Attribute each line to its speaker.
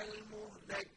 Speaker 1: المهلكين